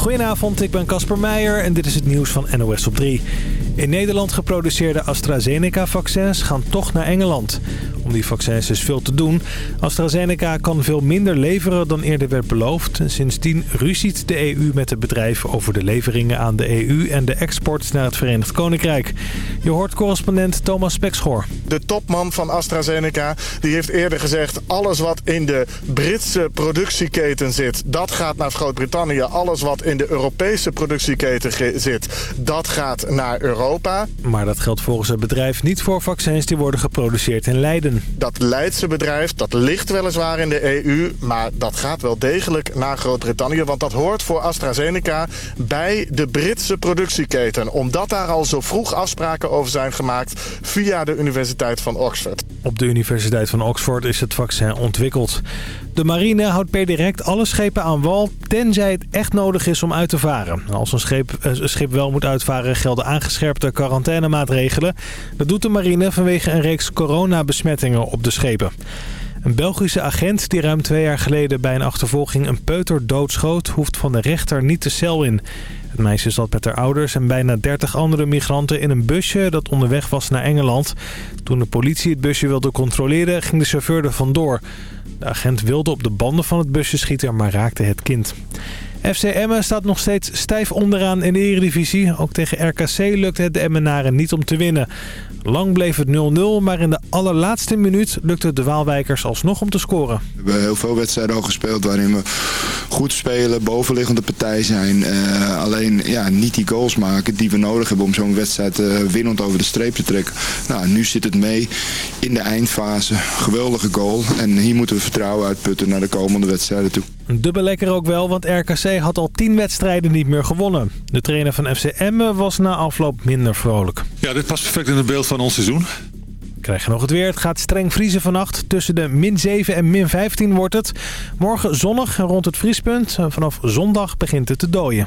Goedenavond, ik ben Casper Meijer en dit is het nieuws van NOS op 3. In Nederland geproduceerde AstraZeneca-vaccins gaan toch naar Engeland. Om die vaccins is veel te doen. AstraZeneca kan veel minder leveren dan eerder werd beloofd. Sindsdien ruziet de EU met het bedrijf over de leveringen aan de EU... en de export naar het Verenigd Koninkrijk. Je hoort correspondent Thomas Spekschoor. De topman van AstraZeneca die heeft eerder gezegd... alles wat in de Britse productieketen zit, dat gaat naar Groot-Brittannië. Alles wat in de Europese productieketen zit, dat gaat naar Europa. Maar dat geldt volgens het bedrijf niet voor vaccins die worden geproduceerd in Leiden. Dat Leidse bedrijf, dat ligt weliswaar in de EU... maar dat gaat wel degelijk naar Groot-Brittannië... want dat hoort voor AstraZeneca bij de Britse productieketen... omdat daar al zo vroeg afspraken over zijn gemaakt... via de Universiteit van Oxford. Op de Universiteit van Oxford is het vaccin ontwikkeld. De marine houdt per direct alle schepen aan wal... tenzij het echt nodig is om uit te varen. Als een schip, een schip wel moet uitvaren gelden aangescherpte quarantainemaatregelen. Dat doet de marine vanwege een reeks coronabesmettingen op de schepen. Een Belgische agent die ruim twee jaar geleden bij een achtervolging een peuter doodschoot... hoeft van de rechter niet de cel in. Het meisje zat met haar ouders en bijna 30 andere migranten in een busje dat onderweg was naar Engeland. Toen de politie het busje wilde controleren ging de chauffeur er vandoor. De agent wilde op de banden van het busje schieten, maar raakte het kind. FC Emmen staat nog steeds stijf onderaan in de Eredivisie. Ook tegen RKC lukte het de Emmenaren niet om te winnen. Lang bleef het 0-0, maar in de allerlaatste minuut lukte het de Waalwijkers alsnog om te scoren. We hebben heel veel wedstrijden al gespeeld waarin we goed spelen, bovenliggende partij zijn. Uh, alleen ja, niet die goals maken die we nodig hebben om zo'n wedstrijd uh, winnend over de streep te trekken. Nou, nu zit het mee in de eindfase. Geweldige goal. En hier moeten we vertrouwen uitputten naar de komende wedstrijden toe. Dubbel lekker ook wel, want RKC had al tien wedstrijden niet meer gewonnen. De trainer van FC Emmen was na afloop minder vrolijk. Ja, dit past perfect in het beeld van ons seizoen. Krijg je nog het weer. Het gaat streng vriezen vannacht. Tussen de min 7 en min 15 wordt het. Morgen zonnig en rond het vriespunt. Vanaf zondag begint het te dooien.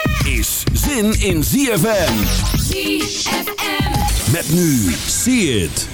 zin in ZFM. ZFM. Met nu, see it.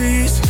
Please.